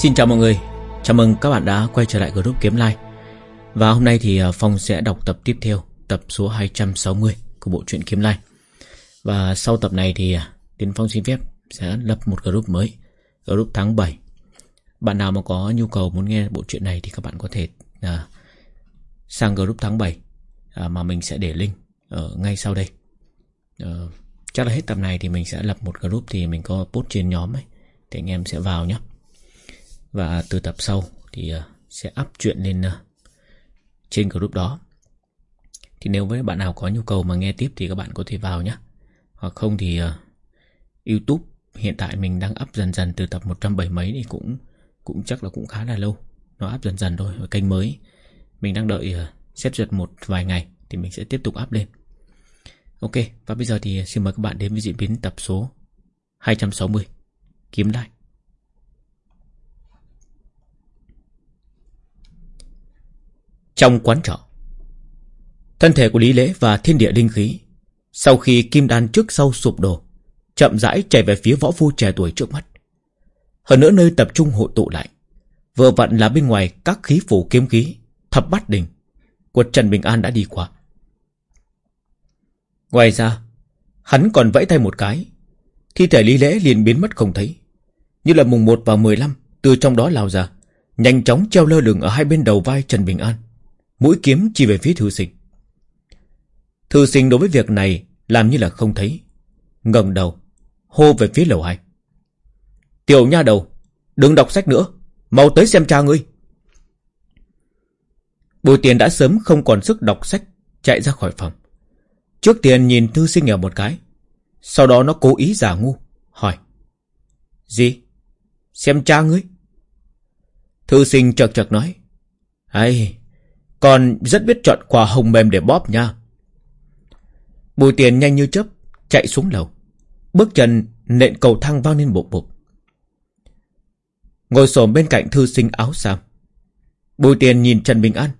Xin chào mọi người. Chào mừng các bạn đã quay trở lại group Kiếm Like Và hôm nay thì à, Phong sẽ đọc tập tiếp theo Tập số 260 của bộ truyện Kiếm Like Và sau tập này thì à, Tiến Phong xin phép sẽ lập một group mới Group tháng 7 Bạn nào mà có nhu cầu muốn nghe bộ truyện này Thì các bạn có thể uh, sang group tháng 7 uh, Mà mình sẽ để link ở ngay sau đây. Uh, Chắc là hết tập này thì mình sẽ lập một group Thì mình có post trên nhóm ấy Thì anh em sẽ vào nhé và từ tập sau thì ờ, sẽ up chuyện lên ờ, trên group đó. Thì nếu với bạn nào có nhu cầu mà nghe tiếp thì các bạn có thể vào nhé. Hoặc không thì ờ, YouTube hiện tại mình đang up dần dần từ tập 170 mấy thì cũng cũng chắc là cũng khá là lâu. Nó up dần dần thôi. Ở kênh mới mình đang đợi xét duyệt một vài ngày thì mình sẽ tiếp tục up lên. Ok, và bây giờ thì xin mời các bạn đến với diễn biến tập số 260. Kiếm lại. Trong quán trọ. Thân thể của Lý Lễ và thiên địa linh khí, Sau khi kim đan trước sau sụp đổ, Chậm rãi chạy về phía võ phu trẻ tuổi trước mắt. Hơn nữa nơi tập trung hội tụ lại, Vừa vặn là bên ngoài các khí phủ kiếm khí, Thập bát đình Của Trần Bình An đã đi qua. Ngoài ra, Hắn còn vẫy tay một cái, Thi thể Lý Lễ liền biến mất không thấy. Như là mùng 1 và 15 Từ trong đó lao ra, Nhanh chóng treo lơ lửng ở hai bên đầu vai Trần Bình An. Mũi kiếm chỉ về phía thư sinh. Thư sinh đối với việc này Làm như là không thấy. Ngẩng đầu, Hô về phía lầu hai. Tiểu nha đầu, Đừng đọc sách nữa, Mau tới xem cha ngươi. Bùi tiền đã sớm không còn sức đọc sách, Chạy ra khỏi phòng. Trước tiền nhìn thư sinh ở một cái, Sau đó nó cố ý giả ngu, Hỏi. Gì? Xem cha ngươi. Thư sinh chật chật nói. Ây còn rất biết chọn quả hồng mềm để bóp nha. Bùi tiền nhanh như chớp chạy xuống lầu. Bước chân nện cầu thang vang lên bục bục. Ngồi xổm bên cạnh thư sinh áo sam. Bùi tiền nhìn Trần Bình An,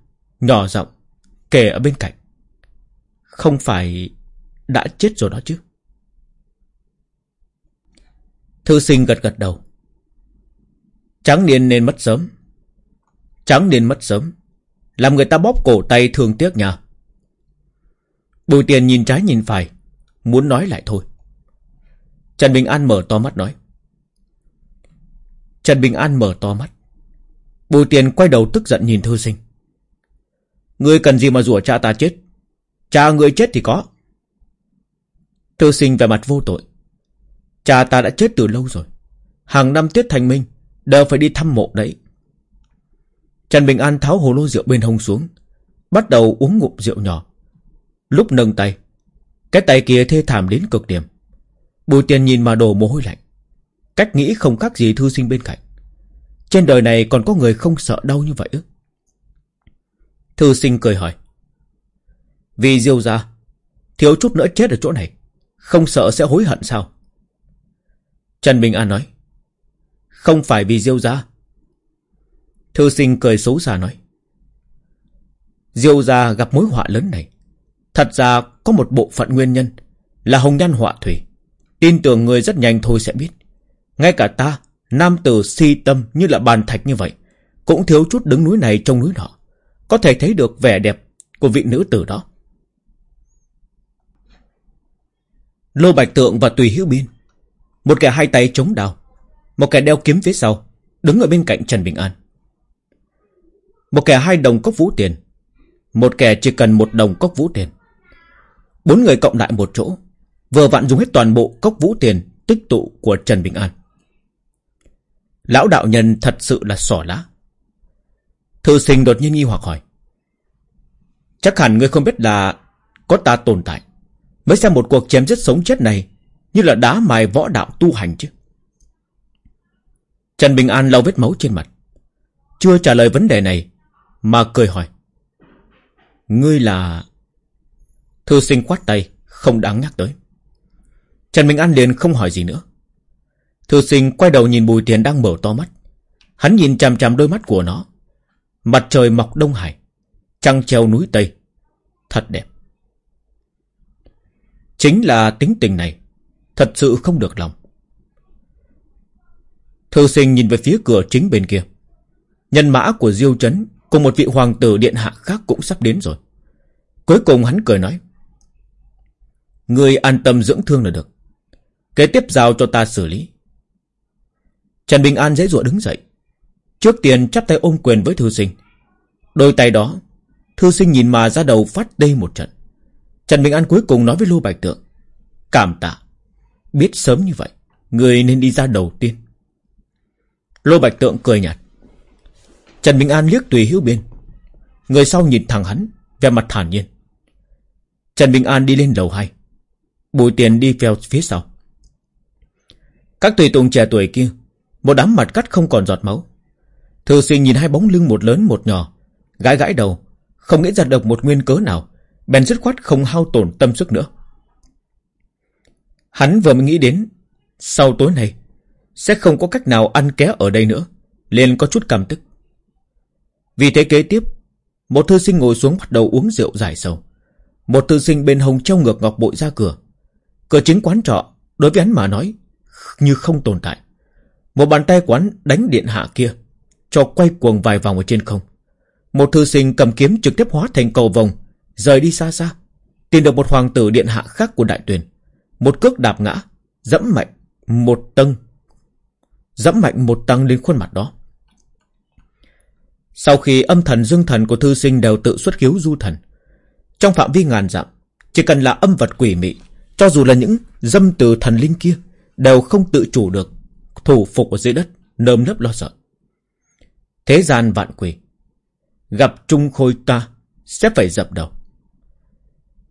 nhỏ giọng, kể ở bên cạnh. Không phải đã chết rồi đó chứ. Thư sinh gật gật đầu. Trắng niên nên mất sớm. Trắng niên mất sớm. Làm người ta bóp cổ tay thương tiếc nha Bùi tiền nhìn trái nhìn phải, Muốn nói lại thôi. Trần Bình An mở to mắt nói. Trần Bình An mở to mắt. Bùi tiền quay đầu tức giận nhìn thư sinh. Ngươi cần gì mà rủa cha ta chết? Cha ngươi chết thì có. Thư sinh về mặt vô tội. Cha ta đã chết từ lâu rồi. Hàng năm tiết thành minh Đều phải đi thăm mộ đấy. Trần Bình An tháo hồ lô rượu bên hông xuống, bắt đầu uống ngụm rượu nhỏ. Lúc nâng tay, cái tay kia thê thảm đến cực điểm. Bùi tiền nhìn mà đổ mồ hôi lạnh. Cách nghĩ không khác gì thư sinh bên cạnh. Trên đời này còn có người không sợ đau như vậy ư? Thư sinh cười hỏi. Vì diêu ra, thiếu chút nữa chết ở chỗ này. Không sợ sẽ hối hận sao? Trần Bình An nói. Không phải vì diêu ra, Thư sinh cười xấu xa nói. Diêu gia gặp mối họa lớn này. Thật ra có một bộ phận nguyên nhân là hồng nhan họa thủy. Tin tưởng người rất nhanh thôi sẽ biết. Ngay cả ta, nam tử si tâm như là bàn thạch như vậy, cũng thiếu chút đứng núi này trong núi nọ. Có thể thấy được vẻ đẹp của vị nữ tử đó. Lô Bạch Tượng và Tùy Hữu Biên. Một kẻ hai tay chống đào. Một kẻ đeo kiếm phía sau. Đứng ở bên cạnh Trần Bình An. Một kẻ hai đồng cốc vũ tiền. Một kẻ chỉ cần một đồng cốc vũ tiền. Bốn người cộng lại một chỗ, Vừa vặn dùng hết toàn bộ cốc vũ tiền Tích tụ của Trần Bình An. Lão đạo nhân thật sự là sỏ lá. Thư sinh đột nhiên nghi hoặc hỏi, Chắc hẳn ngươi không biết là Có ta tồn tại, Mới xem một cuộc chém giết sống chết này Như là đá mài võ đạo tu hành chứ? Trần Bình An lau vết máu trên mặt. Chưa trả lời vấn đề này mà cười hỏi. Ngươi là... Thư sinh quát tay, không đáng nhắc tới. Trần Minh An liền không hỏi gì nữa. Thư sinh quay đầu nhìn Bùi Tiền đang mở to mắt. Hắn nhìn chằm chằm đôi mắt của nó. Mặt trời mọc Đông Hải. Trăng treo núi Tây. Thật đẹp. Chính là tính tình này. Thật sự không được lòng. Thư sinh nhìn về phía cửa chính bên kia. Nhân mã của Diêu Trấn cùng một vị hoàng tử điện hạ khác cũng sắp đến rồi. Cuối cùng hắn cười nói. Người an tâm dưỡng thương là được. Kế tiếp giao cho ta xử lý. Trần Bình An dễ dụa đứng dậy. Trước tiên chắp tay ôm quyền với thư sinh. Đôi tay đó, thư sinh nhìn mà ra đầu phát đê một trận. Trần Bình An cuối cùng nói với Lô Bạch Tượng. Cảm tạ. Biết sớm như vậy, người nên đi ra đầu tiên. Lô Bạch Tượng cười nhạt. Trần Bình An liếc tùy hữu bên. Người sau nhìn thẳng hắn, vẻ mặt thản nhiên. Trần Bình An đi lên lầu hai. Bùi tiền đi theo phía sau. Các tùy tùng trẻ tuổi kia, một đám mặt cắt không còn giọt máu. Thư sinh nhìn hai bóng lưng một lớn một nhỏ, gãi gãi đầu, không nghĩ ra được một nguyên cớ nào, bèn dứt khoát không hao tổn tâm sức nữa. Hắn vừa mới nghĩ đến, sau tối nay, sẽ không có cách nào ăn ké ở đây nữa, liền có chút cảm tức. Vì thế kế tiếp, một thư sinh ngồi xuống bắt đầu uống rượu giải sầu. Một thư sinh bên hồng treo ngược ngọc bội ra cửa. Cửa chính quán trọ, đối với hắn mà nói, như không tồn tại. Một bàn tay quán đánh điện hạ kia, cho quay cuồng vài vòng ở trên không. Một thư sinh cầm kiếm trực tiếp hóa thành cầu vòng, rời đi xa xa, tìm được một hoàng tử điện hạ khác của đại tuyển. Một cước đạp ngã, dẫm mạnh một tầng, dẫm mạnh một tầng lên khuôn mặt đó. Sau khi âm thần dương thần của thư sinh đều tự xuất cứu du thần, trong phạm vi ngàn dặm, chỉ cần là âm vật quỷ mị, cho dù là những dâm từ thần linh kia, đều không tự chủ được, thủ phục ở dưới đất, nơm nớp lo sợ. Thế gian vạn quỷ, gặp trung khôi ta, sẽ phải dập đầu.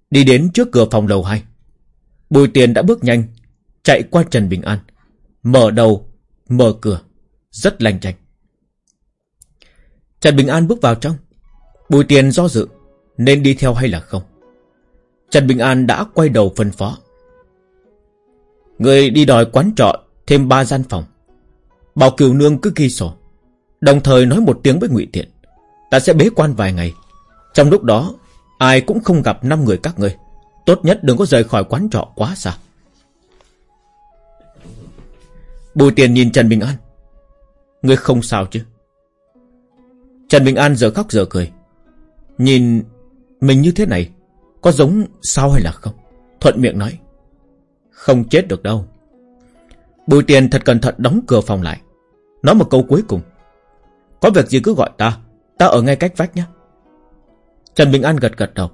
Đi đến trước cửa phòng lầu hai, Bùi tiền đã bước nhanh, chạy qua Trần Bình An, mở đầu, mở cửa, rất lành chanh. Trần Bình An bước vào trong, Bùi tiền do dự, nên đi theo hay là không. Trần Bình An đã quay đầu phân phó. Người đi đòi quán trọ thêm ba gian phòng. Bảo Kiều Nương cứ ghi sổ. Đồng thời nói một tiếng với ngụy Tiện. Ta sẽ bế quan vài ngày. Trong lúc đó, ai cũng không gặp năm người các ngươi. Tốt nhất đừng có rời khỏi quán trọ quá xa. Bùi tiền nhìn Trần Bình An. Ngươi không sao chứ? Trần Bình An giờ khóc giờ cười. Nhìn mình như thế này, có giống sao hay là không? Thuận miệng nói. Không chết được đâu. Bùi tiền thật cẩn thận đóng cửa phòng lại. Nói một câu cuối cùng. Có việc gì cứ gọi ta. Ta ở ngay cách vách nhé. Trần Bình An gật gật đầu.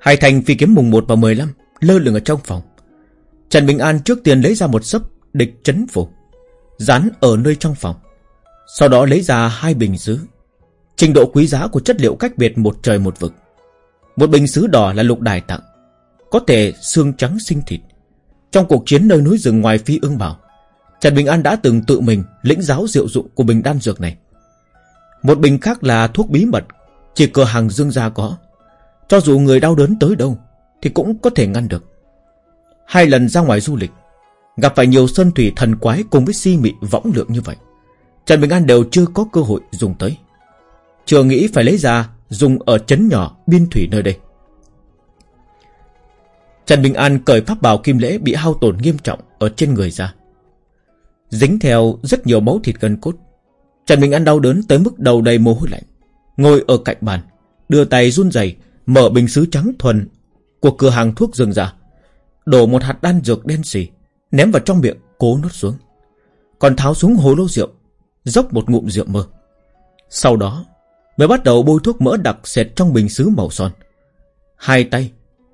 Hai thành phi kiếm mùng 1 và 15 lơ lửng ở trong phòng. Trần Bình An trước tiên lấy ra một sấp địch chấn phủ. Dán ở nơi trong phòng. Sau đó lấy ra hai bình sứ. Trình độ quý giá của chất liệu cách biệt một trời một vực. Một bình sứ đỏ là lục đài tặng. Có thể xương trắng sinh thịt. Trong cuộc chiến nơi núi rừng ngoài phi ương bảo, Trần Bình An đã từng tự mình lĩnh giáo diệu dụng của bình đan dược này. Một bình khác là thuốc bí mật, chỉ cửa hàng dương gia có. Cho dù người đau đớn tới đâu, thì cũng có thể ngăn được. Hai lần ra ngoài du lịch, gặp phải nhiều sơn thủy thần quái cùng với si mị võng lượng như vậy. Trần Bình An đều chưa có cơ hội dùng tới. Chưa nghĩ phải lấy ra dùng ở chấn nhỏ biên thủy nơi đây. Trần Bình An cởi pháp bào kim lễ bị hao tổn nghiêm trọng ở trên người ra. Dính theo rất nhiều máu thịt gân cốt. Trần Bình An đau đớn tới mức đầu đầy mồ hôi lạnh. Ngồi ở cạnh bàn, đưa tay run rẩy mở bình sứ trắng thuần của cửa hàng thuốc rừng ra. Dạ, đổ một hạt đan dược đen xì, ném vào trong miệng, cố nuốt xuống. Còn tháo xuống hồ lô rượu, dốc một ngụm rượu mơ. Sau đó, mới bắt đầu bôi thuốc mỡ đặc sệt trong bình sứ màu son. Hai tay,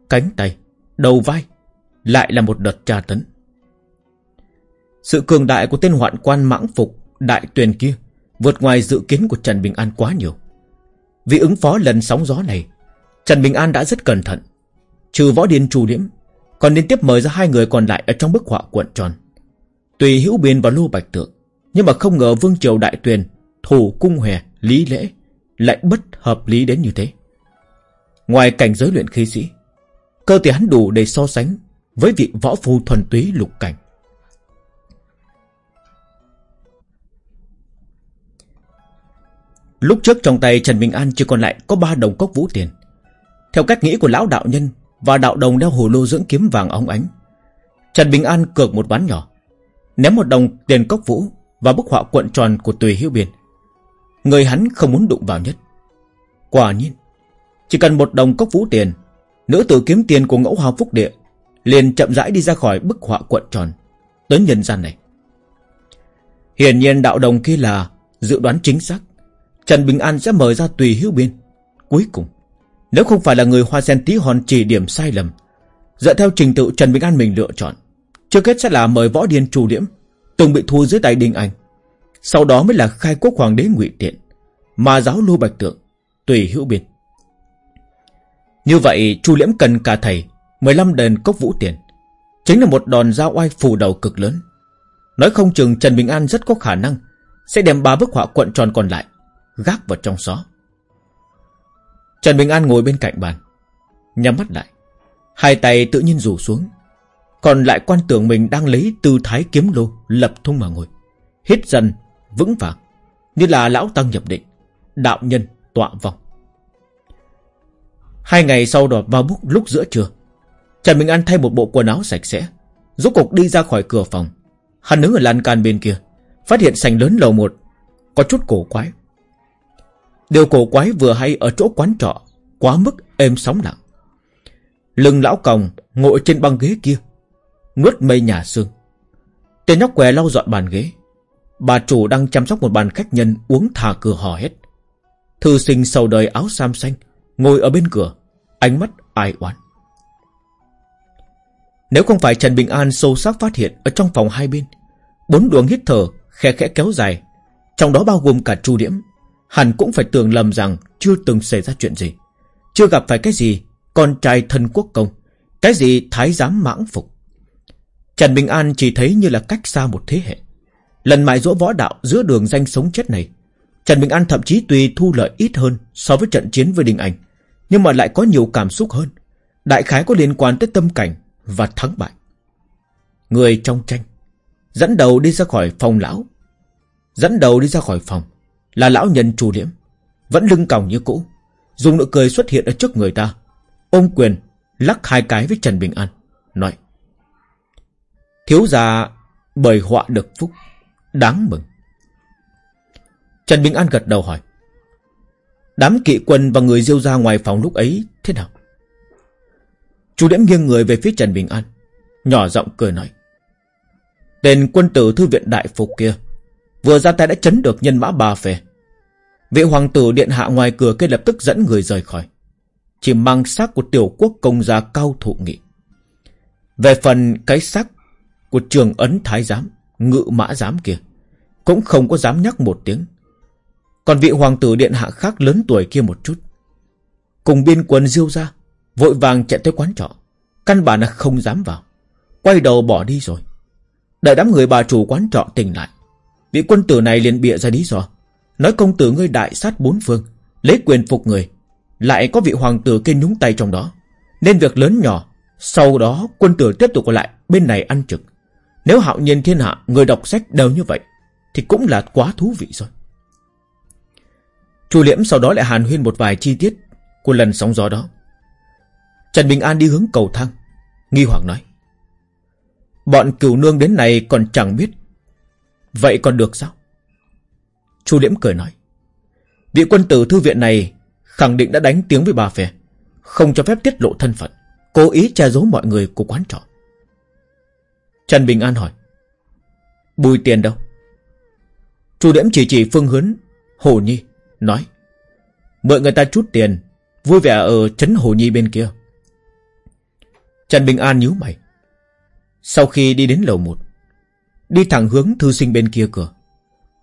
cánh tay, đầu vai, lại là một đợt tra tấn. Sự cường đại của tên hoạn quan mãng phục đại tuyền kia vượt ngoài dự kiến của Trần Bình An quá nhiều. Vì ứng phó lần sóng gió này, Trần Bình An đã rất cẩn thận. Trừ võ điên trù liễm, còn liên tiếp mời ra hai người còn lại ở trong bức họa cuộn tròn. Tùy hữu biên và lô bạch tượng, nhưng mà không ngờ Vương Triều Đại Tuyền, thủ cung hòe, lý lễ, lại bất hợp lý đến như thế. Ngoài cảnh giới luyện khí sĩ, cơ thể hắn đủ để so sánh với vị võ phu thuần túy lục cảnh. Lúc trước trong tay Trần Bình An chỉ còn lại có ba đồng cốc vũ tiền. Theo cách nghĩ của lão đạo nhân và đạo đồng đeo hồ lô dưỡng kiếm vàng óng ánh, Trần Bình An cược một ván nhỏ. Ném một đồng tiền cốc vũ và bức họa cuộn tròn của tùy Hiếu biên Người hắn không muốn đụng vào nhất. Quả nhiên, Chỉ cần một đồng cốc vũ tiền, Nữ tử kiếm tiền của ngẫu hào phúc địa liền chậm rãi đi ra khỏi bức họa cuộn tròn Tới nhân gian này. Hiển nhiên đạo đồng kia là Dự đoán chính xác. Trần Bình An sẽ mời ra tùy hữu biên. Cuối cùng, Nếu không phải là người hoa sen tí hòn chỉ điểm sai lầm, Dựa theo trình tự Trần Bình An mình lựa chọn, Trước hết sẽ là mời võ điên trù điểm. Từng bị thua dưới tay Đinh Anh. Sau đó mới là khai quốc hoàng đế ngụy Tiện Mà giáo lưu bạch tượng, Tùy hữu biên. Như vậy, Chu Liễm cần cả thầy 15 đền cốc vũ tiền, Chính là một đòn giao oai phù đầu cực lớn. Nói không chừng Trần Bình An rất có khả năng Sẽ đem ba bức họa cuộn tròn còn lại, Gác vào trong xó. Trần Bình An ngồi bên cạnh bàn, Nhắm mắt lại. Hai tay tự nhiên rủ xuống còn lại quan tưởng mình đang lấy tư thái kiếm lô, Lập thung mà ngồi. Hít dần, vững vàng, Như là lão tăng nhập định, Đạo nhân tọa vòng Hai ngày sau đó, vào búc lúc giữa trưa Trần Minh An thay một bộ quần áo sạch sẽ, Rốt cục đi ra khỏi cửa phòng. Hắn đứng ở lan can bên kia, Phát hiện sành lớn lầu một, Có chút cổ quái. Điều cổ quái vừa hay ở chỗ quán trọ, Quá mức êm sóng lặng. Lưng lão còng ngồi trên băng ghế kia Nuốt mây nhà xương. Tên nhóc què lau dọn bàn ghế. Bà chủ đang chăm sóc một bàn khách nhân Uống thà cửa hò hết. Thư sinh sầu đời áo sam xanh, Ngồi ở bên cửa, Ánh mắt ai oán. Nếu không phải Trần Bình An sâu sắc phát hiện Ở trong phòng hai bên, Bốn luồng hít thở khe khẽ kéo dài, Trong đó bao gồm cả chu điểm Hẳn cũng phải tưởng lầm rằng Chưa từng xảy ra chuyện gì. Chưa gặp phải cái gì Con trai thân quốc công, Cái gì thái giám mãng phục. Trần Bình An chỉ thấy như là cách xa một thế hệ. Lần mại dỗ võ đạo giữa đường danh sống chết này, Trần Bình An thậm chí tuy thu lợi ít hơn So với trận chiến với Đình Anh, Nhưng mà lại có nhiều cảm xúc hơn. Đại khái có liên quan tới tâm cảnh Và thắng bại. Người trong tranh, Dẫn đầu đi ra khỏi phòng lão, Dẫn đầu đi ra khỏi phòng Là lão nhân trù liễm, Vẫn lưng còng như cũ, Dùng nụ cười xuất hiện ở trước người ta. Ôm quyền lắc hai cái với Trần Bình An, Nói Thiếu gia bởi họa được phúc. Đáng mừng. Trần Bình An gật đầu hỏi, Đám kỵ quân và người diêu ra ngoài phòng lúc ấy thế nào? Chú Liễm nghiêng người về phía Trần Bình An, Nhỏ giọng cười nói, Tên quân tử thư viện đại phục kia, Vừa ra tay đã chấn được nhân mã bà phê Vị hoàng tử điện hạ ngoài cửa kia lập tức dẫn người rời khỏi, Chỉ mang xác của tiểu quốc công gia cao thụ nghị. Về phần cái xác của trường ấn thái giám, Ngự mã giám kia. Cũng không có dám nhắc một tiếng. Còn vị hoàng tử điện hạ khác lớn tuổi kia một chút. Cùng biên quân diêu ra, Vội vàng chạy tới quán trọ. Căn bản là không dám vào. Quay đầu bỏ đi rồi. Đợi đám người bà chủ quán trọ tỉnh lại, Vị quân tử này liền bịa ra lý do. Nói công tử ngươi đại sát bốn phương, Lấy quyền phục người, Lại có vị hoàng tử kia nhúng tay trong đó. Nên việc lớn nhỏ, Sau đó quân tử tiếp tục lại bên này ăn trực. Nếu hạo nhiên thiên hạ, Người đọc sách đều như vậy, Thì cũng là quá thú vị rồi. Chu Liễm sau đó lại hàn huyên một vài chi tiết Của lần sóng gió đó. Trần Bình An đi hướng cầu thang, Nghi hoàng nói, Bọn cửu nương đến này còn chẳng biết, Vậy còn được sao? Chu Liễm cười nói, Vị quân tử thư viện này Khẳng định đã đánh tiếng với bà phè Không cho phép tiết lộ thân phận, Cố ý che giấu mọi người của quán trọ. Trần Bình An hỏi. Bùi tiền đâu? Chu Liễm chỉ chỉ phương hướng Hồ Nhi, Nói. Mượn người ta chút tiền, Vui vẻ ở trấn Hồ Nhi bên kia. Trần Bình An nhíu mày. Sau khi đi đến lầu một, Đi thẳng hướng thư sinh bên kia cửa.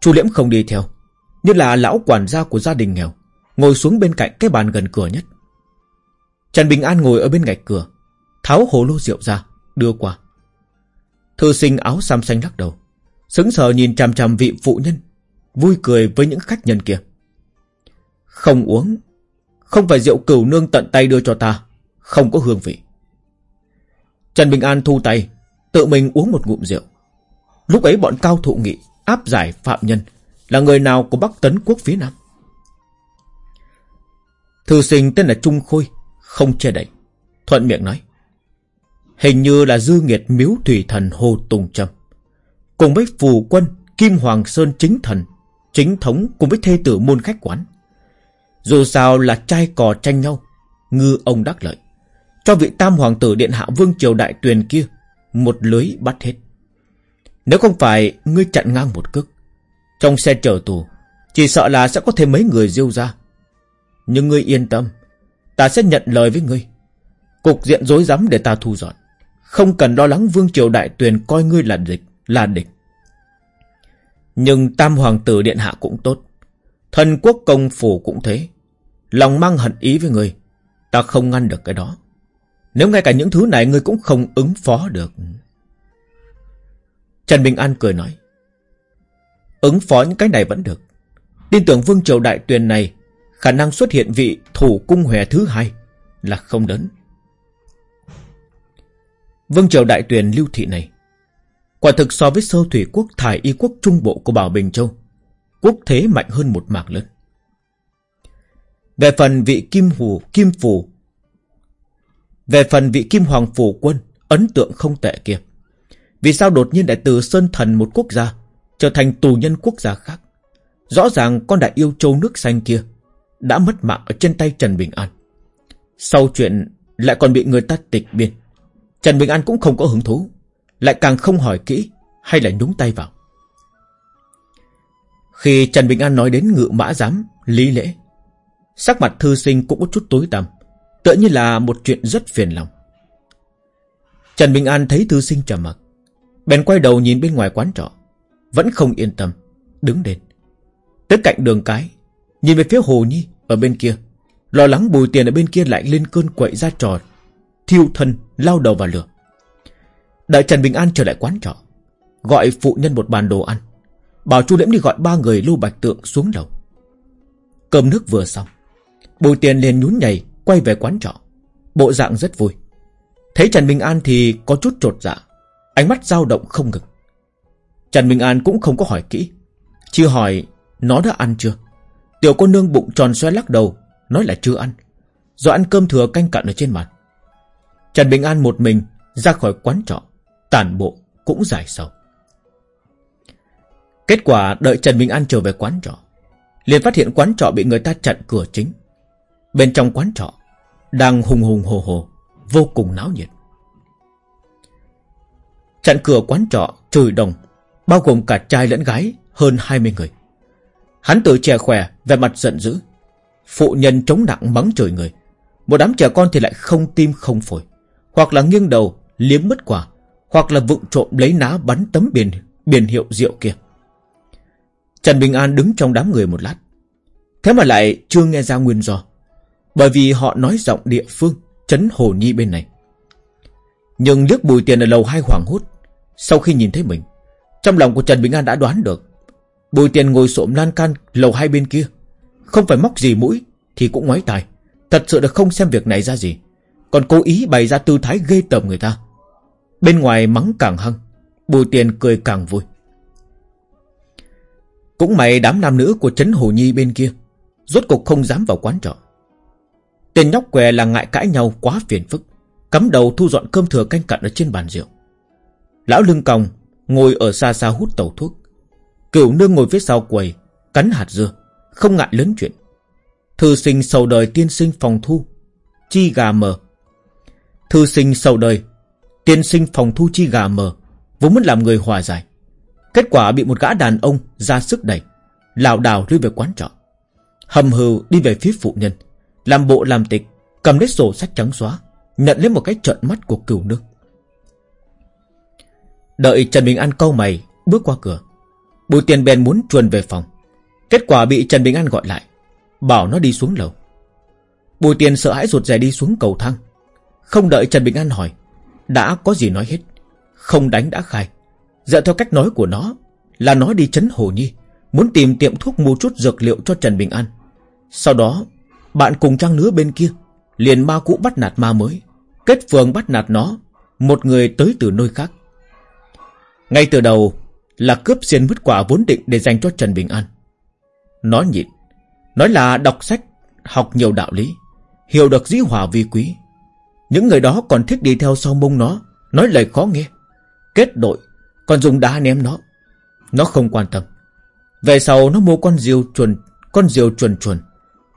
Chu Liễm không đi theo Như là lão quản gia của gia đình nghèo, Ngồi xuống bên cạnh cái bàn gần cửa nhất. Trần Bình An ngồi ở bên ngạch cửa, Tháo hồ lô rượu ra, Đưa qua. Thư sinh áo xăm xanh lắc đầu, Sững sờ nhìn chằm chằm vị phụ nhân, Vui cười với những khách nhân kia. Không uống, Không phải rượu cửu nương tận tay đưa cho ta, Không có hương vị. Trần Bình An thu tay, Tự mình uống một ngụm rượu. Lúc ấy bọn cao thụ nghị Áp giải phạm nhân, Là người nào của Bắc Tấn Quốc phía Nam? Thư sinh tên là Trung Khôi, Không che đậy, Thuận miệng nói. Hình như là dư nghiệt miếu thủy thần Hồ Tùng Trâm Cùng với phù quân Kim Hoàng Sơn chính thần, Chính thống cùng với thê tử môn khách quán. Dù sao là trai cò tranh nhau, Ngư ông đắc lợi. Cho vị tam hoàng tử điện hạ vương triều đại tuyền kia Một lưới bắt hết. Nếu không phải ngươi chặn ngang một cước, Trong xe chở tù, Chỉ sợ là sẽ có thêm mấy người diêu ra. Nhưng ngươi yên tâm, Ta sẽ nhận lời với ngươi. Cục diện rối rắm để ta thu dọn. Không cần lo lắng vương triều đại tuyền Coi ngươi là địch Là địch. Nhưng tam hoàng tử điện hạ cũng tốt. Thần quốc công phủ cũng thế. Lòng mang hận ý với ngươi, Ta không ngăn được cái đó. Nếu ngay cả những thứ này ngươi cũng không ứng phó được. Trần Bình An cười nói, Ứng phó những cái này vẫn được. Tin tưởng vương triều đại tuyền này Khả năng xuất hiện vị thủ cung hòe thứ hai Là không lớn. Vương triều đại tuyền lưu thị này. Quả thực so với sơ thủy quốc, thải y quốc trung bộ của Bảo Bình Châu, Quốc thế mạnh hơn một mảng lớn. Về phần vị kim hù, kim phù, Về phần vị kim hoàng phù quân, Ấn tượng không tệ kia. Vì sao đột nhiên đại từ Sơn Thần một quốc gia Trở thành tù nhân quốc gia khác? Rõ ràng con đại yêu châu nước xanh kia Đã mất mạng ở trên tay Trần Bình An. Sau chuyện lại còn bị người ta tịch biên. Trần Bình An cũng không có hứng thú, Lại càng không hỏi kỹ Hay là nhúng tay vào. Khi Trần Bình An nói đến ngự mã giám, Lý lễ, Sắc mặt thư sinh cũng có chút tối tăm, Tựa như là một chuyện rất phiền lòng. Trần Bình An thấy thư sinh trầm mặc, Bèn quay đầu nhìn bên ngoài quán trọ, Vẫn không yên tâm, Đứng lên. Tới cạnh đường cái, Nhìn về phía Hồ Nhi ở bên kia, Lo lắng bùi tiền ở bên kia lại lên cơn quậy ra trò Thiêu thân, lao đầu vào lửa. Đợi Trần Bình An trở lại quán trọ, Gọi phụ nhân một bàn đồ ăn, Bảo chu Liễm đi gọi ba người lưu bạch tượng xuống lầu. Cơm nước vừa xong, Bùi tiền liền nhún nhảy Quay về quán trọ, Bộ dạng rất vui. Thấy Trần Bình An thì có chút trột dạ Ánh mắt dao động không ngừng. Trần Bình An cũng không có hỏi kỹ Chưa hỏi, nó đã ăn chưa? Tiểu cô nương bụng tròn xoay lắc đầu, Nói là chưa ăn. Do ăn cơm thừa canh cặn ở trên mặt Trần Bình An một mình ra khỏi quán trọ, Tản bộ cũng dài sầu. Kết quả đợi Trần Bình An trở về quán trọ, liền phát hiện quán trọ bị người ta chặn cửa chính. Bên trong quán trọ Đang hùng hùng hồ hồ, Vô cùng náo nhiệt. Chặn cửa quán trọ chửi đồng, Bao gồm cả trai lẫn gái, Hơn 20 người. Hắn tự trẻ khỏe Về mặt giận dữ, Phụ nhân chống nặng mắng trời người. Một đám trẻ con thì lại không tim không phổi. Hoặc là nghiêng đầu, liếm mất quả, Hoặc là vụng trộm lấy ná bắn tấm biển Biển hiệu rượu kia. Trần Bình An đứng trong đám người một lát. Thế mà lại chưa nghe ra nguyên do, Bởi vì họ nói giọng địa phương, Trấn Hồ Nhi bên này. Nhưng liếc bùi tiền ở lầu hai hoảng hốt, Sau khi nhìn thấy mình, Trong lòng của Trần Bình An đã đoán được, Bùi tiền ngồi xổm lan can lầu hai bên kia, Không phải móc gì mũi Thì cũng ngoái tai, Thật sự là không xem việc này ra gì. Còn cố ý bày ra tư thái ghê tởm người ta. Bên ngoài mắng càng hăng, Bùi tiền cười càng vui. Cũng mày đám nam nữ của Trấn Hồ Nhi bên kia, Rốt cục không dám vào quán trọ. Tên nhóc què là ngại cãi nhau quá phiền phức, Cắm đầu thu dọn cơm thừa canh cặn ở trên bàn rượu. Lão lưng còng Ngồi ở xa xa hút tẩu thuốc. Cửu nương ngồi phía sau quầy, Cắn hạt dưa, Không ngại lớn chuyện. Thư sinh sầu đời tiên sinh phòng thu, Chi gà mờ Thư sinh sầu đời Tiên sinh phòng thu chi gà mờ, Vốn muốn làm người hòa giải. Kết quả bị một gã đàn ông ra sức đẩy, lảo đảo rơi về quán trọ. Hầm hừ đi về phía phụ nhân, Làm bộ làm tịch, Cầm lấy sổ sách trắng xóa, Nhận lấy một cái trợn mắt của cửu nương. Đợi Trần Bình An câu mày, Bước qua cửa. Bùi tiền bèn muốn chuồn về phòng. Kết quả bị Trần Bình An gọi lại, Bảo nó đi xuống lầu. Bùi tiền sợ hãi rụt rè đi xuống cầu thang. Không đợi Trần Bình An hỏi Đã có gì nói hết Không đánh đã khai Dựa theo cách nói của nó Là nó đi chấn Hồ Nhi Muốn tìm tiệm thuốc mua chút dược liệu cho Trần Bình An Sau đó Bạn cùng trang lứa bên kia Liền ma cũ bắt nạt ma mới Kết phường bắt nạt nó Một người tới từ nơi khác Ngay từ đầu là cướp xiên vứt quả vốn định để dành cho Trần Bình An. Nó nhịn, nói là đọc sách, học nhiều đạo lý, hiểu được dĩ hòa vi quý. Những người đó còn thích đi theo sau mông nó, nói lời khó nghe. Kết đội, còn dùng đá ném nó, Nó không quan tâm. Về sau nó mua con diều chuồn Con diều chuồn chuồn.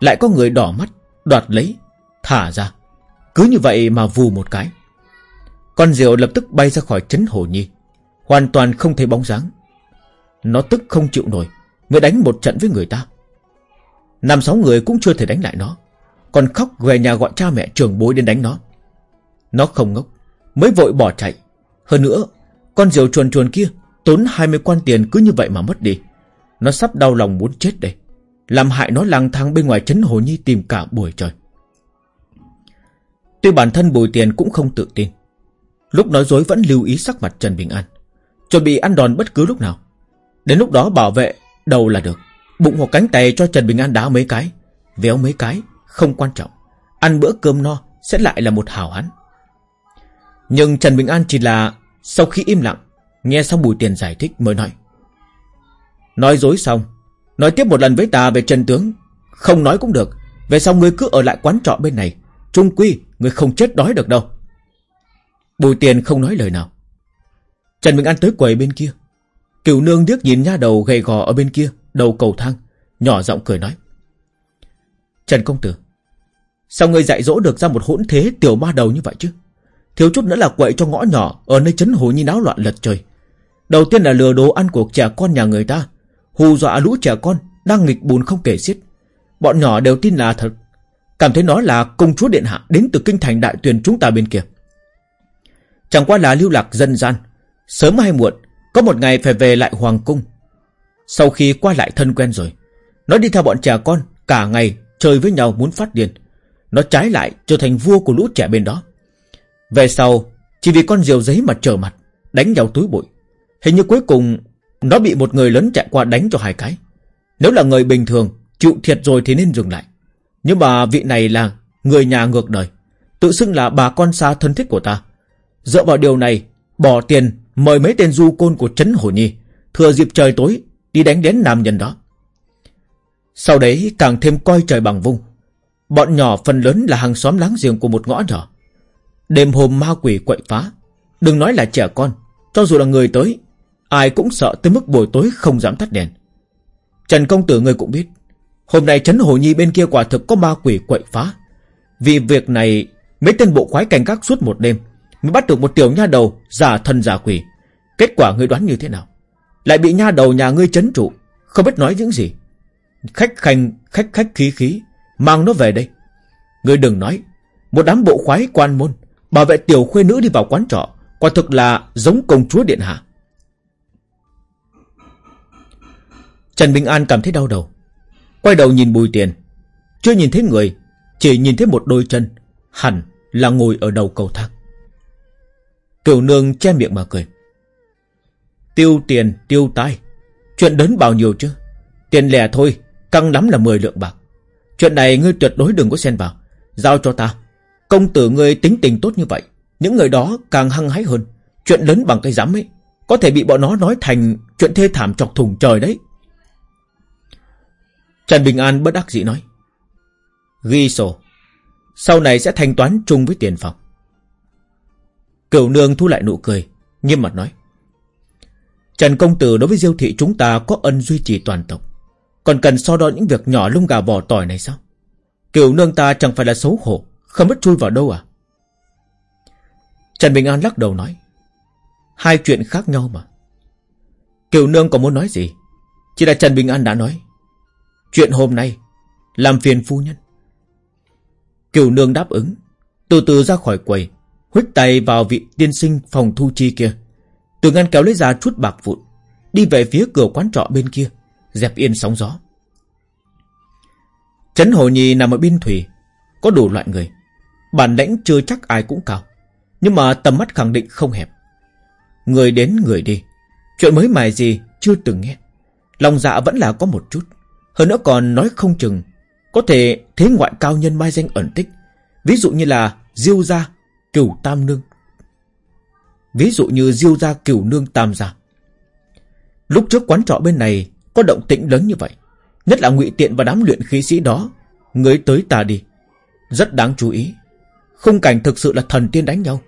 Lại có người đỏ mắt Đoạt lấy Thả ra. Cứ như vậy mà vù một cái. Con diều lập tức bay ra khỏi chấn hồ nhi. Hoàn toàn không thấy bóng dáng. Nó tức không chịu nổi Mới đánh một trận với người ta. Năm sáu người cũng chưa thể đánh lại nó. Còn khóc về nhà gọi cha mẹ trường bối đến đánh nó. Nó không ngốc, Mới vội bỏ chạy. Hơn nữa, Con diều chuồn chuồn kia Tốn 20 quan tiền cứ như vậy mà mất đi. Nó sắp đau lòng muốn chết đây. Làm hại nó lang thang bên ngoài trấn Hồ Nhi tìm cả buổi trời. Tuy bản thân bùi tiền cũng không tự tin, Lúc nói dối vẫn lưu ý sắc mặt Trần Bình An. Chuẩn bị ăn đòn bất cứ lúc nào. Đến lúc đó bảo vệ đầu là được, Bụng hoặc cánh tay cho Trần Bình An đá mấy cái, Véo mấy cái, Không quan trọng. Ăn bữa cơm no Sẽ lại là một hào hán. Nhưng Trần Bình An chỉ là Sau khi im lặng, Nghe xong Bùi Tiền giải thích mới nói. Nói dối xong, Nói tiếp một lần với ta về Trần Tướng, Không nói cũng được. Về sau ngươi cứ ở lại quán trọ bên này, Trung quy ngươi không chết đói được đâu. Bùi Tiền không nói lời nào. Trần Bình An tới quầy bên kia. Cửu nương điếc nhìn nha đầu gầy gò ở bên kia, Đầu cầu thang, Nhỏ giọng cười nói. Trần công tử, Sao ngươi dạy dỗ được ra một hỗn thế tiểu ba đầu như vậy chứ? Thiếu chút nữa là quậy cho ngõ nhỏ Ở nơi chấn hồ như náo loạn lật trời. Đầu tiên là lừa đồ ăn của trẻ con nhà người ta. Hù dọa lũ trẻ con, Đang nghịch bùn không kể xiết. Bọn nhỏ đều tin là thật. Cảm thấy nó là công chúa điện hạ Đến từ kinh thành đại tuyền chúng ta bên kia. Chẳng qua là lưu lạc dân gian. Sớm hay muộn, Có một ngày phải về lại hoàng cung. Sau khi qua lại thân quen rồi, Nó đi theo bọn trẻ con Cả ngày chơi với nhau muốn phát điên. Nó trái lại trở thành vua của lũ trẻ bên đó. Về sau, Chỉ vì con diều giấy mà trở mặt, Đánh nhau túi bụi. Hình như cuối cùng, Nó bị một người lớn chạy qua đánh cho hai cái. Nếu là người bình thường, Chịu thiệt rồi thì nên dừng lại. Nhưng mà vị này là người nhà ngược đời, Tự xưng là bà con xa thân thích của ta. Dựa vào điều này, Bỏ tiền, mời mấy tên du côn của Trấn Hồ Nhi, Thừa dịp trời tối, Đi đánh đến nam nhân đó. Sau đấy càng thêm coi trời bằng vung. Bọn nhỏ phần lớn là hàng xóm láng giềng của một ngõ nhỏ. Đêm hôm ma quỷ quậy phá. Đừng nói là trẻ con, Cho dù là người tới, Ai cũng sợ tới mức buổi tối không dám tắt đèn. Trần công tử người cũng biết, Hôm nay Trấn Hồ Nhi bên kia quả thực có ma quỷ quậy phá. Vì việc này, Mấy tên bộ khoái canh gác suốt một đêm Mới bắt được một tiểu nha đầu giả thân giả quỷ. Kết quả ngươi đoán như thế nào? Lại bị nha đầu nhà ngươi chấn trụ, Không biết nói những gì. Khách khanh, khách khách khí khí, Mang nó về đây. Ngươi đừng nói, Một đám bộ khoái quan môn Bảo vệ tiểu khuê nữ đi vào quán trọ Quả thực là giống công chúa điện hạ Trần Bình An cảm thấy đau đầu Quay đầu nhìn bùi tiền Chưa nhìn thấy người Chỉ nhìn thấy một đôi chân Hẳn là ngồi ở đầu cầu thang Kiều nương che miệng mà cười. Tiêu tiền, tiêu tai. Chuyện đến bao nhiêu chứ? Tiền lẻ thôi, căng lắm là 10 lượng bạc. Chuyện này ngươi tuyệt đối đừng có xen vào. Giao cho ta. Công tử người tính tình tốt như vậy. Những người đó càng hăng hái hơn. Chuyện lớn bằng cái giám ấy. Có thể bị bọn nó nói thành chuyện thê thảm chọc thùng trời đấy. Trần Bình An bất đắc dĩ nói. Ghi sổ. Sau này sẽ thanh toán chung với tiền phòng. Cửu nương thu lại nụ cười, Nghiêm mặt nói, Trần công tử đối với diêu thị chúng ta Có ân duy trì toàn tộc, Còn cần so đo những việc nhỏ lông gà vỏ tỏi này sao Cửu nương ta chẳng phải là xấu hổ không biết chui vào đâu à? Trần Bình An lắc đầu nói, Hai chuyện khác nhau mà. Kiều Nương có muốn nói gì? Chỉ là Trần Bình An đã nói, Chuyện hôm nay Làm phiền phu nhân. Kiều Nương đáp ứng, Từ từ ra khỏi quầy Huyết tay vào vị tiên sinh phòng thu chi kia. Từ ngăn kéo lấy ra chút bạc vụn, Đi về phía cửa quán trọ bên kia, Dẹp yên sóng gió. Trấn Hồ Nhi nằm ở biên thủy, Có đủ loại người. Bản lãnh chưa chắc ai cũng cao Nhưng mà tầm mắt khẳng định không hẹp Người đến người đi Chuyện mới mài gì chưa từng nghe Lòng dạ vẫn là có một chút Hơn nữa còn nói không chừng, Có thể thế ngoại cao nhân mai danh ẩn tích Ví dụ như là Diêu Gia cửu tam nương. Ví dụ như diêu gia cửu nương tam gia. Lúc trước quán trọ bên này có động tĩnh lớn như vậy. Nhất là ngụy tiện và đám luyện khí sĩ đó. Người tới ta đi. Rất đáng chú ý. Khung cảnh thực sự là thần tiên đánh nhau.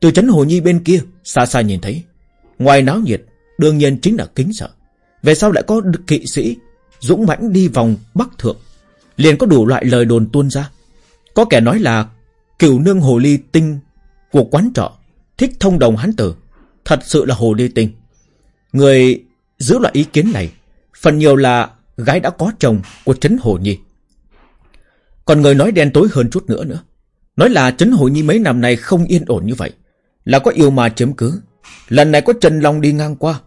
Từ chấn hồ nhi bên kia, xa xa nhìn thấy. Ngoài náo nhiệt, đương nhiên chính là kính sợ. Về sau lại có kỵ sĩ Dũng mãnh đi vòng Bắc Thượng Liền có đủ loại lời đồn tuôn ra Có kẻ nói là Cửu nương hồ ly tinh của quán trọ Thích thông đồng hắn tử Thật sự là hồ ly tinh Người giữ loại ý kiến này Phần nhiều là gái đã có chồng Của Trấn Hồ Nhi Còn người nói đen tối hơn chút nữa nữa Nói là Trấn Hồ Nhi mấy năm nay không yên ổn như vậy. Là có yêu mà chiếm cứ. Lần này có Trần Long đi ngang qua.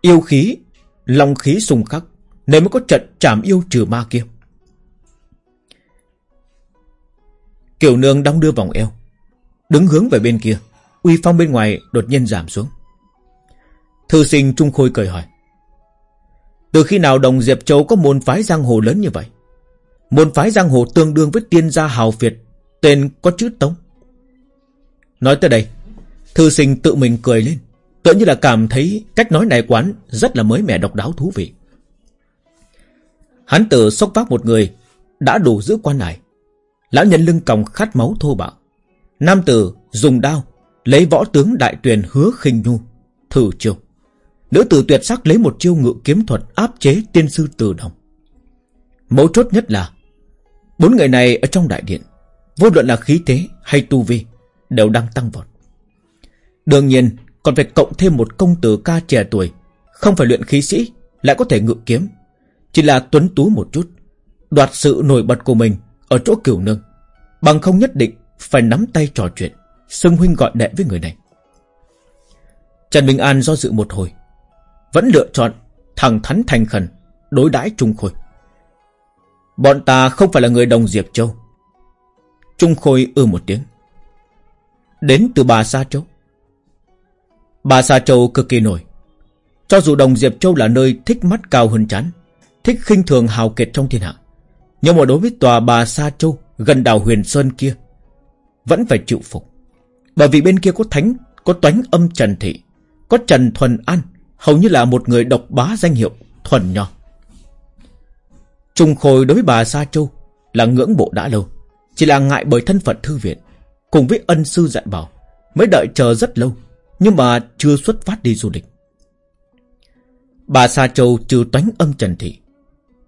Yêu khí Long khí xung khắc, Nên mới có trận chảm yêu trừ ma kia. Kiều nương đong đưa vòng eo, Đứng hướng về bên kia, Uy phong bên ngoài đột nhiên giảm xuống. Thư sinh Trung Khôi cười hỏi, Từ khi nào đồng Diệp Châu có môn phái giang hồ lớn như vậy? Môn phái giang hồ tương đương với tiên gia hào Việt, Tên có chữ Tống. Nói tới đây, Thư sinh tự mình cười lên Tự như là cảm thấy cách nói này quán Rất là mới mẻ độc đáo thú vị. Hắn tự sốc vác một người, Đã đủ giữ quan này Lão nhân lưng còng khát máu thô bạo. Nam tử dùng đao, Lấy võ tướng đại tuyền hứa khinh nhu, Thử chiêu. Nữ tử tuyệt sắc lấy một chiêu ngự kiếm thuật Áp chế tiên sư từ đồng. Mấu chốt nhất là Bốn người này ở trong đại điện, Vô luận là khí thế hay tu vi, Đều đang tăng vọt. Đương nhiên, còn phải cộng thêm một công tử ca trẻ tuổi, Không phải luyện khí sĩ Lại có thể ngự kiếm, Chỉ là tuấn tú một chút, Đoạt sự nổi bật của mình Ở chỗ cửu nương, Bằng không nhất định phải nắm tay trò chuyện, Xưng huynh gọi đệ với người này. Trần Bình An do dự một hồi, Vẫn lựa chọn thẳng thắn thành khẩn, Đối đãi Trung Khôi. Bọn ta không phải là người đồng Diệp Châu. Trung Khôi ư một tiếng. Đến từ bà Sa Châu. Bà Sa Châu cực kỳ nổi. Cho dù đồng Diệp Châu là nơi thích mắt cao hơn chán, Thích khinh thường hào kiệt trong thiên hạ, Nhưng mà đối với tòa bà Sa Châu Gần đảo Huyền Sơn kia, Vẫn phải chịu phục. Bởi vì bên kia có thánh, Có toánh âm Trần Thị, Có Trần Thuần An, Hầu như là một người độc bá danh hiệu Thuần Nho. Trung Khôi đối với bà Sa Châu Là ngưỡng bộ đã lâu, Chỉ là ngại bởi thân phận thư viện, Cùng với ân sư dạy bảo, Mới đợi chờ rất lâu, Nhưng mà chưa xuất phát đi du lịch. Bà Sa Châu trừ toánh âm Trần Thị,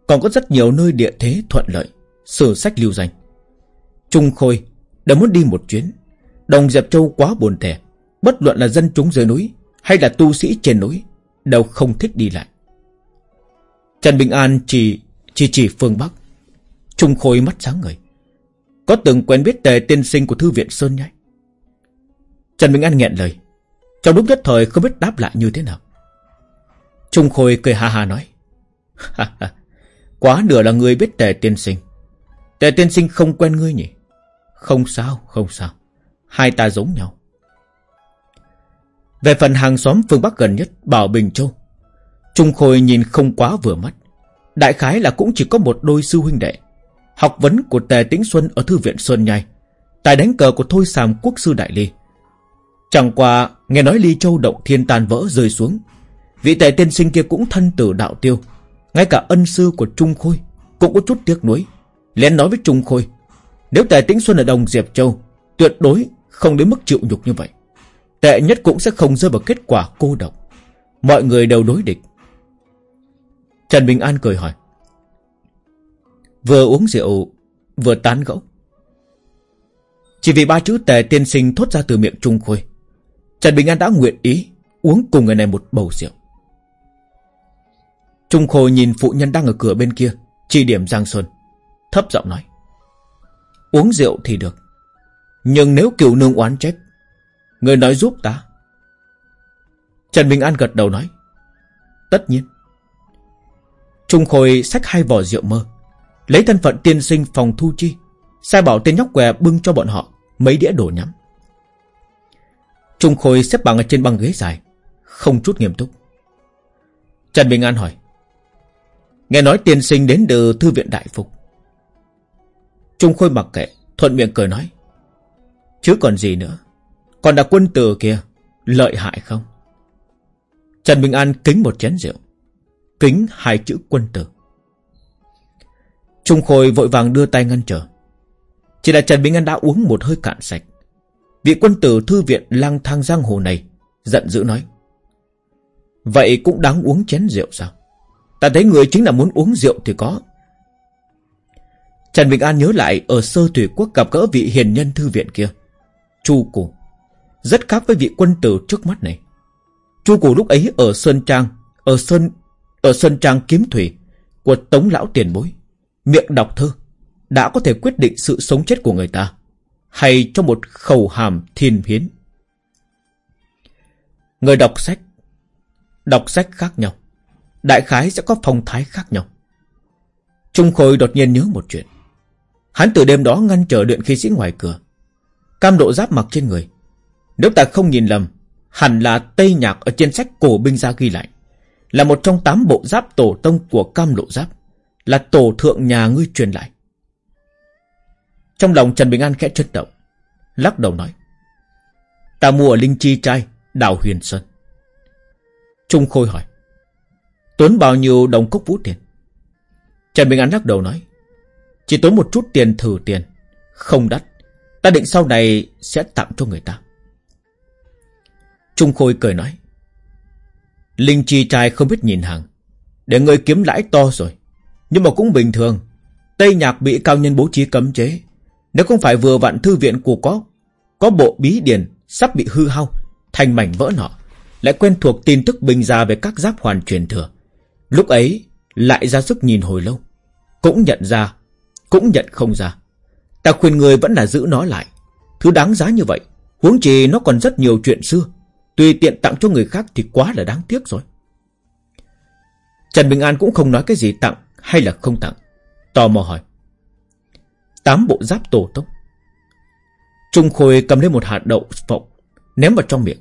Còn có rất nhiều nơi địa thế thuận lợi, Sử sách lưu danh. Trung Khôi đã muốn đi một chuyến, Đồng Diệp Châu quá buồn thẻ Bất luận là dân chúng dưới núi Hay là tu sĩ trên núi, Đều không thích đi lại. Trần Bình An chỉ chỉ chỉ phương Bắc. Trung Khôi mắt sáng người Có từng quen biết tề tiên sinh của Thư viện Sơn nhai. Trần Bình An nghẹn lời. Trong lúc nhất thời không biết đáp lại như thế nào. Trung Khôi cười ha ha nói. Quá nửa là người biết tề tiên sinh. Tề tiên sinh không quen ngươi nhỉ? Không sao không sao. Hai ta giống nhau. Về phần hàng xóm phương Bắc gần nhất, Bảo Bình Châu, Trung Khôi nhìn không quá vừa mắt. Đại khái là cũng chỉ có một đôi sư huynh đệ. Học vấn của Tề Tĩnh Xuân Ở Thư viện Xuân Nhai. Tài đánh cờ của Thôi Sàm Quốc sư Đại Ly. Chẳng qua, nghe nói Ly Châu động thiên tàn vỡ rơi xuống. Vị tề tiên sinh kia cũng thân tử đạo tiêu. Ngay cả ân sư của Trung Khôi Cũng có chút tiếc nuối. Lén nói với Trung Khôi, Nếu tề tĩnh xuân ở đồng Diệp Châu, Tuyệt đối không đến mức chịu nhục như vậy. Tệ nhất cũng sẽ không rơi vào kết quả cô độc. Mọi người đều đối địch. Trần Bình An cười hỏi. Vừa uống rượu, Vừa tán gẫu. Chỉ vì ba chữ tề tiên sinh thốt ra từ miệng Trung Khôi, Trần Bình An đã nguyện ý Uống cùng người này một bầu rượu. Trung Khôi nhìn phụ nhân đang ở cửa bên kia, Chỉ điểm Giang Xuân Thấp giọng nói. Uống rượu thì được, Nhưng nếu kiều nương oán trách, Người nói giúp ta. Trần Bình An gật đầu nói. Tất nhiên Trung Khôi xách hai vỏ rượu mơ, Lấy thân phận tiên sinh phòng thu chi, Sai bảo tên nhóc què bưng cho bọn họ Mấy đĩa đồ nhắm. Trung Khôi xếp bằng ở trên băng ghế dài, Không chút nghiêm túc. Trần Bình An hỏi, Nghe nói tiên sinh đến từ thư viện đại phục. Trung Khôi mặc kệ, Thuận miệng cười nói, Chứ còn gì nữa, Còn là quân tử kia Lợi hại không? Trần Bình An kính một chén rượu. Kính hai chữ quân tử. Trung Khôi vội vàng đưa tay ngăn trở. Chỉ là Trần Bình An đã uống một hơi cạn sạch. Vị quân tử thư viện lang thang giang hồ này Giận dữ nói, Vậy cũng đáng uống chén rượu sao? Ta thấy người chính là muốn uống rượu thì có. Trần Bình An nhớ lại Ở sơ thủy quốc gặp gỡ vị hiền nhân thư viện kia, Chu Củ, Rất khác với vị quân tử trước mắt này. Chu Củ lúc ấy ở Sơn Trang, Ở Sơn ở Sơn Trang Kiếm Thủy Của Tống Lão Tiền Bối. Miệng đọc thơ, Đã có thể quyết định sự sống chết của người ta, Hay cho một khẩu hàm thiên hiến Người đọc sách Đọc sách khác nhau, Đại khái sẽ có phong thái khác nhau. Trung Khôi đột nhiên nhớ một chuyện. Hắn từ đêm đó ngăn trở luyện khí sĩ ngoài cửa, Cam độ giáp mặc trên người. Nếu ta không nhìn lầm, Hẳn là Tây Nhạc ở trên sách cổ binh gia ghi lại. Là một trong tám bộ giáp tổ tông của cam lộ giáp, Là tổ thượng nhà ngươi truyền lại. Trong lòng Trần Bình An khẽ chấn động, Lắc đầu nói, Ta mua ở Linh Chi Trai, Đào Huyền Sơn. Trung Khôi hỏi, Tốn bao nhiêu đồng cốc vũ tiền? Trần Bình An lắc đầu nói, Chỉ tốn một chút tiền thử tiền, Không đắt. Ta định sau này sẽ tặng cho người ta. Trung Khôi cười nói Linh chi trai không biết nhìn hàng Để người kiếm lãi to rồi. Nhưng mà cũng bình thường. Tây nhạc bị cao nhân bố trí cấm chế. Nếu không phải vừa vặn thư viện của có Có bộ bí điển Sắp bị hư hao, Thành mảnh vỡ nọ, Lại quen thuộc tin tức bình ra về các giáp hoàn truyền thừa. Lúc ấy, lại ra sức nhìn hồi lâu. Cũng nhận ra, Cũng nhận không ra. Ta khuyên người vẫn là giữ nó lại. Thứ đáng giá như vậy, Huống chi nó còn rất nhiều chuyện xưa. Tùy tiện tặng cho người khác thì quá là đáng tiếc rồi. Trần Bình An cũng không nói cái gì tặng Hay là không tặng. Tò mò hỏi. Tám bộ giáp tổ tông. Trung Khôi cầm lên một hạt đậu phộng, Ném vào trong miệng.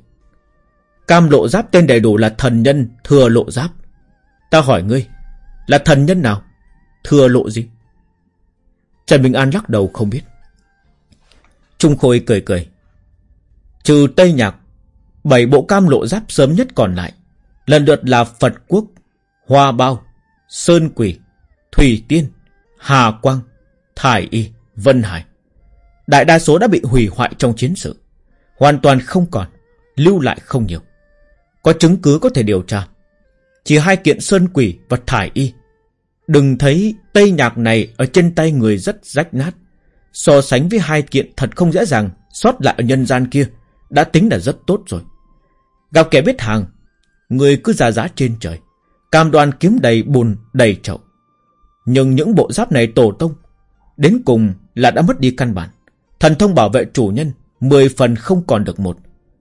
Cam lộ giáp tên đầy đủ là thần nhân thừa lộ giáp. Ta hỏi ngươi, Là thần nhân nào? Thừa lộ gì? Trần Bình An lắc đầu không biết. Trung Khôi cười cười. Trừ Tây Nhạc Bảy bộ cam lộ giáp sớm nhất còn lại. Lần lượt là Phật Quốc, Hoa Bao, Sơn Quỷ, Thủy Tiên, Hà Quang, Thải Y, Vân Hải. Đại đa số đã bị hủy hoại trong chiến sự. Hoàn toàn không còn, Lưu lại không nhiều. Có chứng cứ có thể điều tra. Chỉ hai kiện Sơn Quỷ và Thải Y. Đừng thấy Tây Nhạc này Ở trên tay người rất rách nát. So sánh với hai kiện thật không dễ dàng sót lại ở nhân gian kia đã tính là rất tốt rồi. Gặp kẻ biết hàng, Người cứ ra giá trên trời. Cam đoan kiếm đầy bùn, đầy chậu. Nhưng những bộ giáp này tổ tông, Đến cùng là đã mất đi căn bản. Thần thông bảo vệ chủ nhân, Mười phần không còn được một.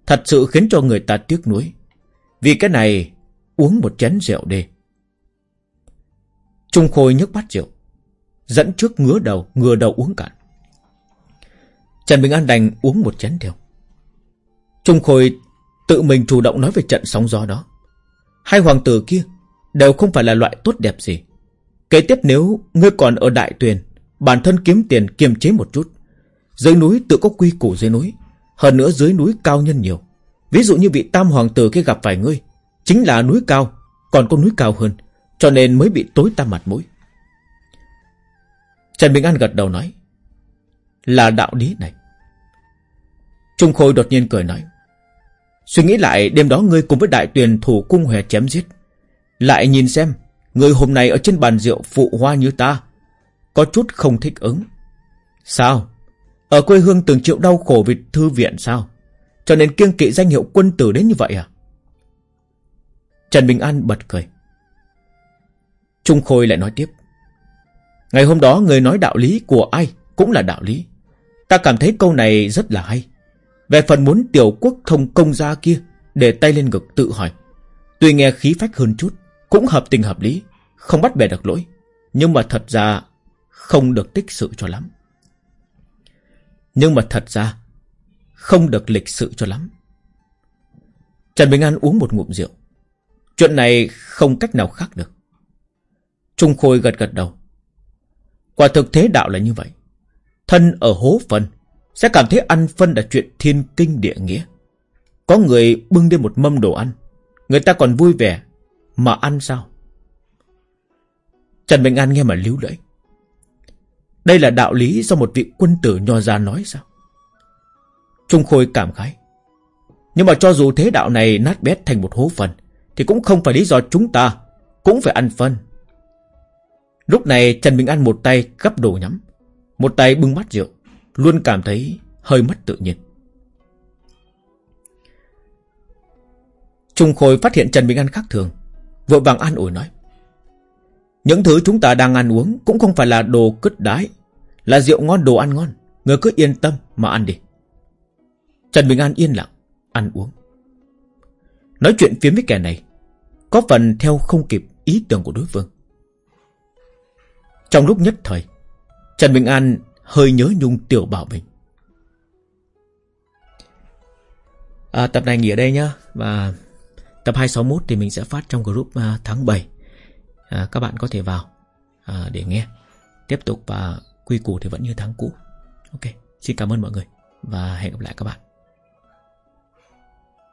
Thật sự khiến cho người ta tiếc nuối. Vì cái này, Uống một chén rượu đi. Trung Khôi nhấc bát rượu, Dẫn trước ngứa đầu, Ngừa đầu uống cạn. Trần Bình An đành uống một chén theo. Trung Khôi Tự mình chủ động nói về trận sóng gió đó. Hai hoàng tử kia Đều không phải là loại tốt đẹp gì. Kế tiếp nếu ngươi còn ở đại tuyền, Bản thân kiếm tiền kiềm chế một chút. Dưới núi tự có quy củ dưới núi, Hơn nữa dưới núi cao nhân nhiều. Ví dụ như vị tam hoàng tử kia gặp phải ngươi, Chính là núi cao, Còn có núi cao hơn, Cho nên mới bị tối tăm mặt mũi. Trần Bình An gật đầu nói, Là đạo lý này. Trung Khôi đột nhiên cười nói Suy nghĩ lại đêm đó ngươi cùng với đại tuyền thủ cung hòe chém giết. Lại nhìn xem, người hôm nay ở trên bàn rượu phụ hoa như ta, có chút không thích ứng. Sao? Ở quê hương từng chịu đau khổ vì thư viện sao? Cho nên kiêng kỵ danh hiệu quân tử đến như vậy à? Trần Bình An bật cười. Trung Khôi lại nói tiếp. Ngày hôm đó người nói đạo lý của ai cũng là đạo lý. Ta cảm thấy câu này rất là hay. Về phần muốn tiểu quốc thông công gia kia, Để tay lên ngực tự hỏi. Tuy nghe khí phách hơn chút, Cũng hợp tình hợp lý, Không bắt bẻ được lỗi, Nhưng mà thật ra Không được tích sự cho lắm. Nhưng mà thật ra Không được lịch sự cho lắm. Trần Bình An uống một ngụm rượu. Chuyện này không cách nào khác được. Trung Khôi gật gật đầu. Quả thực thế đạo là như vậy. Thân ở hố phần sẽ cảm thấy ăn phân là chuyện thiên kinh địa nghĩa. Có người bưng lên một mâm đồ ăn. Người ta còn vui vẻ. Mà ăn sao? Trần Bình An nghe mà líu lưỡi. Đây là đạo lý do một vị quân tử nho ra nói sao? Trung Khôi cảm khái. Nhưng mà cho dù thế đạo này nát bét thành một hố phần, Thì cũng không phải lý do chúng ta Cũng phải ăn phân. Lúc này Trần Bình An một tay gấp đồ nhắm, Một tay bưng mắt rượu. Luôn cảm thấy hơi mất tự nhiên. Trung Khôi phát hiện Trần Bình An khác thường, Vội vàng an ủi nói, Những thứ chúng ta đang ăn uống Cũng không phải là đồ cứt đái, Là rượu ngon, đồ ăn ngon. Người cứ yên tâm mà ăn đi. Trần Bình An yên lặng, Ăn uống. Nói chuyện phía với kẻ này, Có phần theo không kịp ý tưởng của đối phương. Trong lúc nhất thời, Trần Bình An hơi nhớ nhung Tiểu Bảo mình. À, Tập này nghỉ ở đây nhá. Và tập 261 thì mình sẽ phát trong group uh, tháng 7 à, Các bạn có thể vào à, để nghe. Tiếp tục và quy củ thì vẫn như tháng cũ. Ok, xin cảm ơn mọi người Và hẹn gặp lại các bạn.